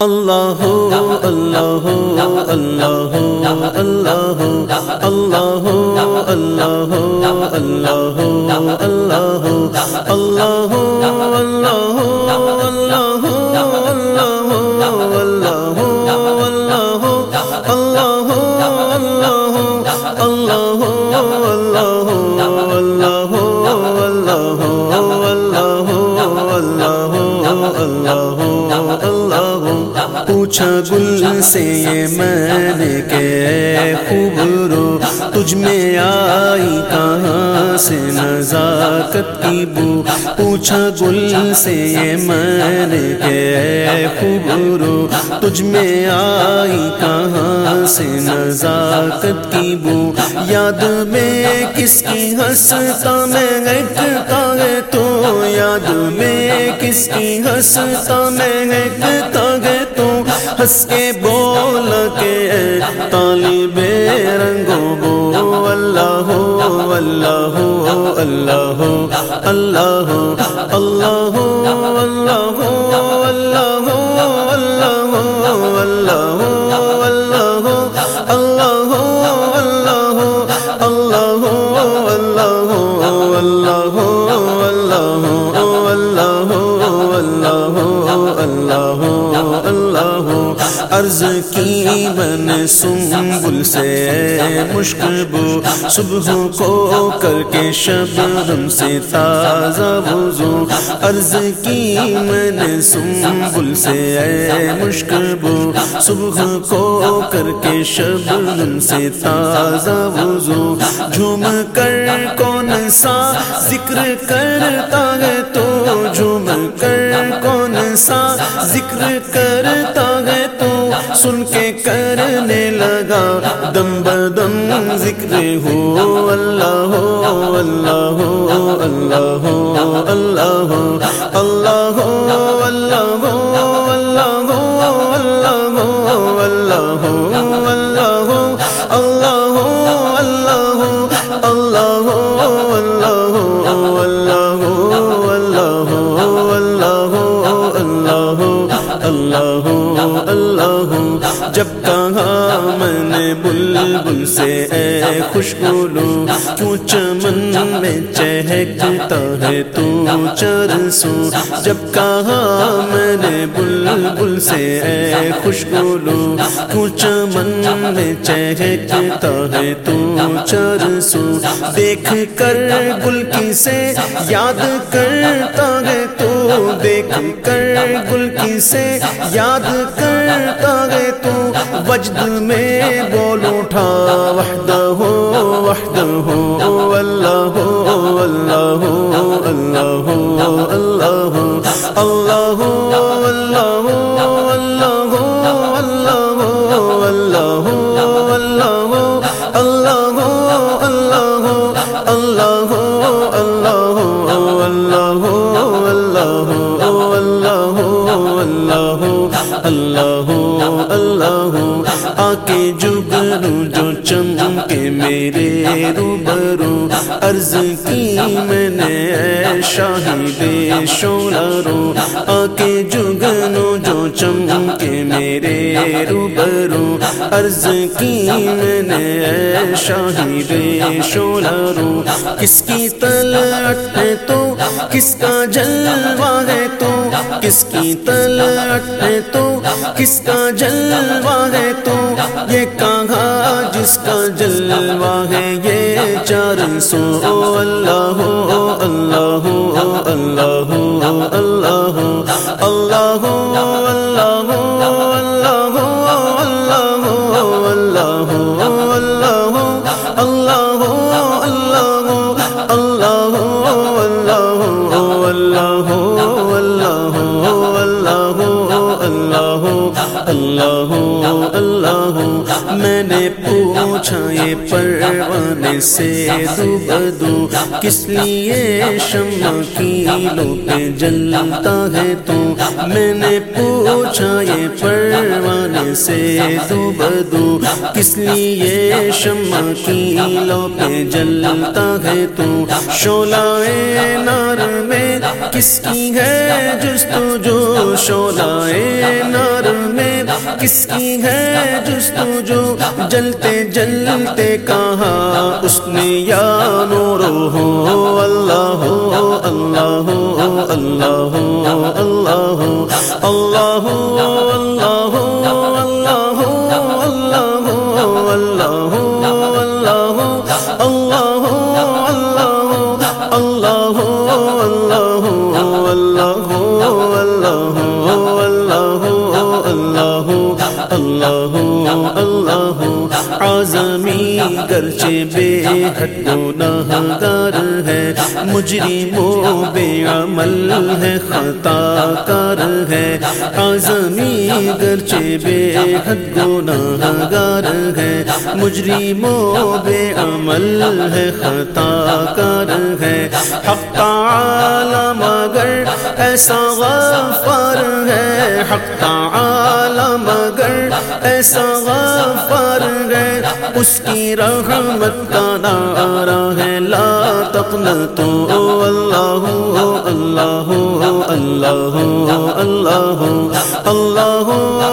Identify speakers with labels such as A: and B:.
A: اللہ اللہ اللہ اللہ اللہ اللہ اللہ اللہ اللہ اللہ پوچھا گل سے یہ میں نے کہ خوب رو، تجھ میں آئی کہاں سے؟ نزاکت کی بو۔ پوچھا گل سے یہ میں نے کہ خوب رو۔ تجھ میں آئی کہاں سے؟ نزاکت کی بو۔ یاد میں کس کی ہنستا میں گھٹتا ہے تو؟ یاد میں کس کی ہنستا میں گھٹتا ہے تو؟ ہنس کے بول کے طالب رنگو بو اللہ ہو اللہ ہو اللہ ہو اللہ ہو اللہ ہو اللہ ہو اللہ ہو اللہ ہو اللہ ہو اللہ ہو اللہ ہو اللہ ہو عرض کی بن سنبل سے مشکل صبح کو کر کے شب ہم سے تازہ وضو۔ عرض کی من سنبل سے اے مشکل صبح کو کر کے شب ہم سے تازہ وضو۔ جھوم کر کون سا ذکر کرتا ہے تو جھوم کر کون سا ذکر کرتا ہے سن کے کرنے لگا۔ دم بدم ذکر ہو۔ اللہ ہو اللہ ہو اللہ ہو اللہ ہو۔ اللہ ہو اللہ ہو اللہ ہو اللہ ہو اللہ ہو اللہ ہو اللہ ہو جب کہا میں نے بل سے اے خوشبولو کیوں چمن میں چہکتا ہے تو چرسو جب کہا میں نے بل سے اے خوشبولو کیوں چمن میں چہکتا ہے تو چرسو دیکھ کر گل کی سے یاد کرتا ہے تو دیکھ کر گل کی سے یاد کرتا ہے تو وجد میں بول اٹھا وحدہ ہو وحدہ ہو اللہ ہو اللہ ہو اللہ ہو اللہ ہو اللہ ہو اللہ اللہ ہو آ کے جگرو جو چم کے میرے روبرو، عرض کی میں نے شاہد شولا رو آ کے جگنو جو چم کے میرے روبرو، عرض کی میں نے شاہد شولا رو کس کی تلٹ ہے تو کس کا جلوہ ہے؟ کس کی تلٹ ہے تو؟ کس کا جلوہ ہے تو؟ یہ کہاں؟ جس کا جلوہ ہے یہ چار سو اللہ ہو اللہ ہو اللہ ہو، اللہ پوچھا یہ پروانے سے دو بدو کس لیے شمع کی لو پہ جلتا ہے تو؟ میں نے پوچھا یہ پروانے سے دو بدو کس لیے شمع کی لو پہ جلتا ہے تو؟ شولا نار میں کس کی ہے جس تو جو شولا نار کس کی ہے جستو جو جلتے جلتے کہاں اس نے یا نور ہو اللہ ہو اللہ ہو اللہ ہو اللہ ہو اللہ ہو اللہ آزمی گرچے بے حد گناہ گار ہے مجرم و بے عمل ہے، خطا کار ہے۔ آزمی گرچے بے حد گناہ گار ہے مجرم و بے عمل ہے، خطا کار ہے۔ حق تعالی مگر ایسا غفار ہے، حق تعالی مگر ایسا غفار ہے، اس کی رحمت کا نعرہ ہے۔ لا تقنطو اللہ اللہ اللہ اللہ اللہ اللہ